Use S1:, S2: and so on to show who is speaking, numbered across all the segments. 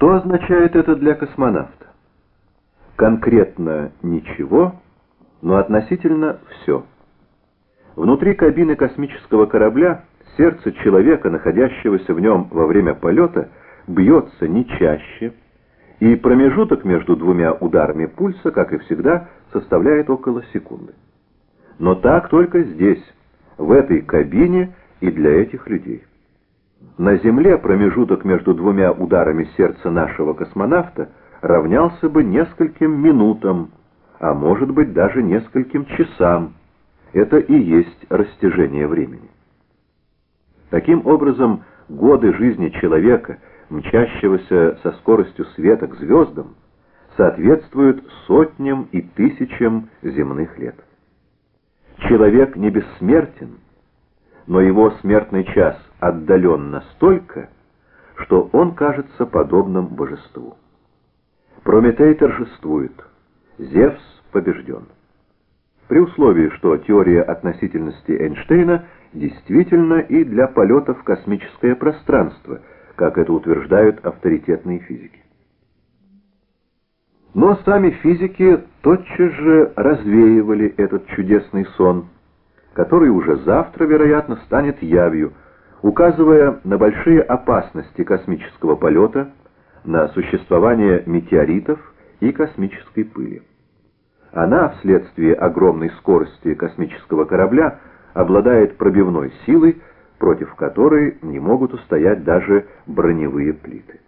S1: Что означает это для космонавта? Конкретно ничего, но относительно все. Внутри кабины космического корабля сердце человека, находящегося в нем во время полета, бьется не чаще, и промежуток между двумя ударами пульса, как и всегда, составляет около секунды. Но так только здесь, в этой кабине и для этих людей. На Земле промежуток между двумя ударами сердца нашего космонавта равнялся бы нескольким минутам, а может быть даже нескольким часам. Это и есть растяжение времени. Таким образом, годы жизни человека, мчащегося со скоростью света к звездам, соответствуют сотням и тысячам земных лет. Человек не бессмертен, но его смертный час отдален настолько, что он кажется подобным божеству. Прометей торжествует, Зевс побежден. При условии, что теория относительности Эйнштейна действительно и для полета в космическое пространство, как это утверждают авторитетные физики. Но сами физики тотчас же развеивали этот чудесный сон, который уже завтра, вероятно, станет явью, указывая на большие опасности космического полета, на существование метеоритов и космической пыли. Она, вследствие огромной скорости космического корабля, обладает пробивной силой, против которой не могут устоять даже броневые плиты.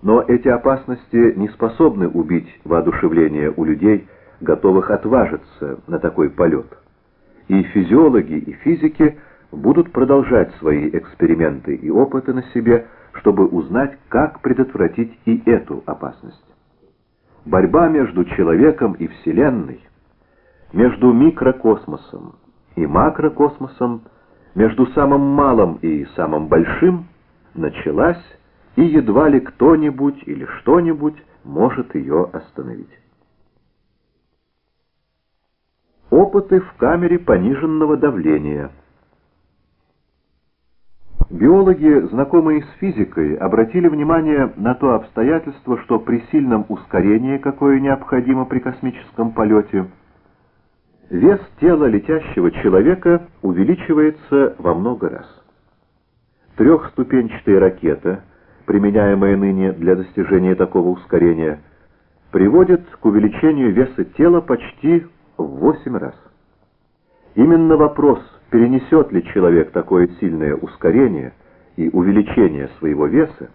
S1: Но эти опасности не способны убить воодушевление у людей, готовых отважиться на такой полет. И физиологи, и физики будут продолжать свои эксперименты и опыты на себе, чтобы узнать, как предотвратить и эту опасность. Борьба между человеком и Вселенной, между микрокосмосом и макрокосмосом, между самым малым и самым большим, началась и едва ли кто-нибудь или что-нибудь может ее остановить. Опыты в камере пониженного давления. Биологи, знакомые с физикой, обратили внимание на то обстоятельство, что при сильном ускорении, какое необходимо при космическом полете, вес тела летящего человека увеличивается во много раз. Трехступенчатая ракета — применяемая ныне для достижения такого ускорения, приводит к увеличению веса тела почти в 8 раз. Именно вопрос, перенесет ли человек такое сильное ускорение и увеличение своего веса,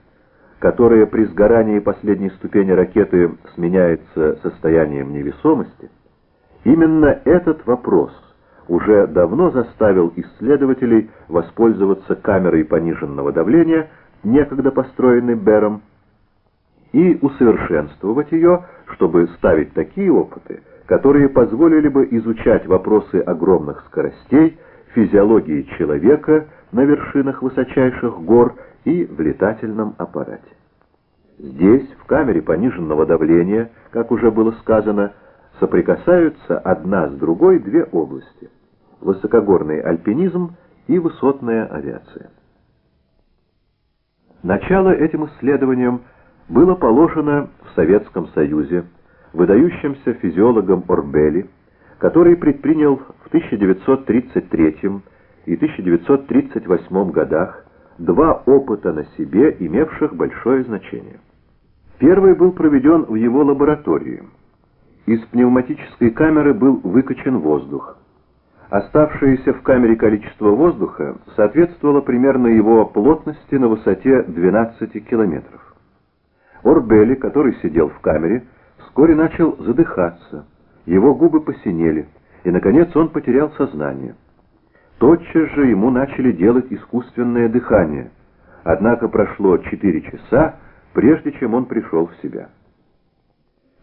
S1: которое при сгорании последней ступени ракеты сменяется состоянием невесомости, именно этот вопрос уже давно заставил исследователей воспользоваться камерой пониженного давления некогда построенный Бером, и усовершенствовать ее, чтобы ставить такие опыты, которые позволили бы изучать вопросы огромных скоростей, физиологии человека на вершинах высочайших гор и в летательном аппарате. Здесь, в камере пониженного давления, как уже было сказано, соприкасаются одна с другой две области – высокогорный альпинизм и высотная авиация. Начало этим исследованиям было положено в Советском Союзе выдающимся физиологом Орбели, который предпринял в 1933 и 1938 годах два опыта на себе, имевших большое значение. Первый был проведен в его лаборатории. Из пневматической камеры был выкачан воздух. Оставшееся в камере количество воздуха соответствовало примерно его плотности на высоте 12 километров. Орбели, который сидел в камере, вскоре начал задыхаться, его губы посинели, и, наконец, он потерял сознание. Тотчас же ему начали делать искусственное дыхание, однако прошло 4 часа, прежде чем он пришел в себя.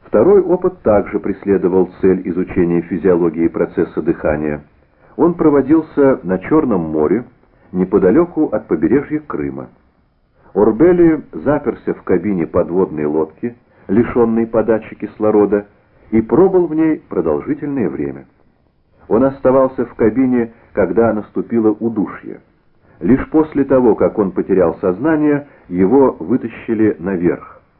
S1: Второй опыт также преследовал цель изучения физиологии процесса дыхания – он проводился на Черном море, неподалеку от побережья Крыма. Орбели заперся в кабине подводной лодки, лишенной подачи кислорода, и пробыл в ней продолжительное время. Он оставался в кабине, когда наступило удушье. Лишь после того, как он потерял сознание, его вытащили наверх.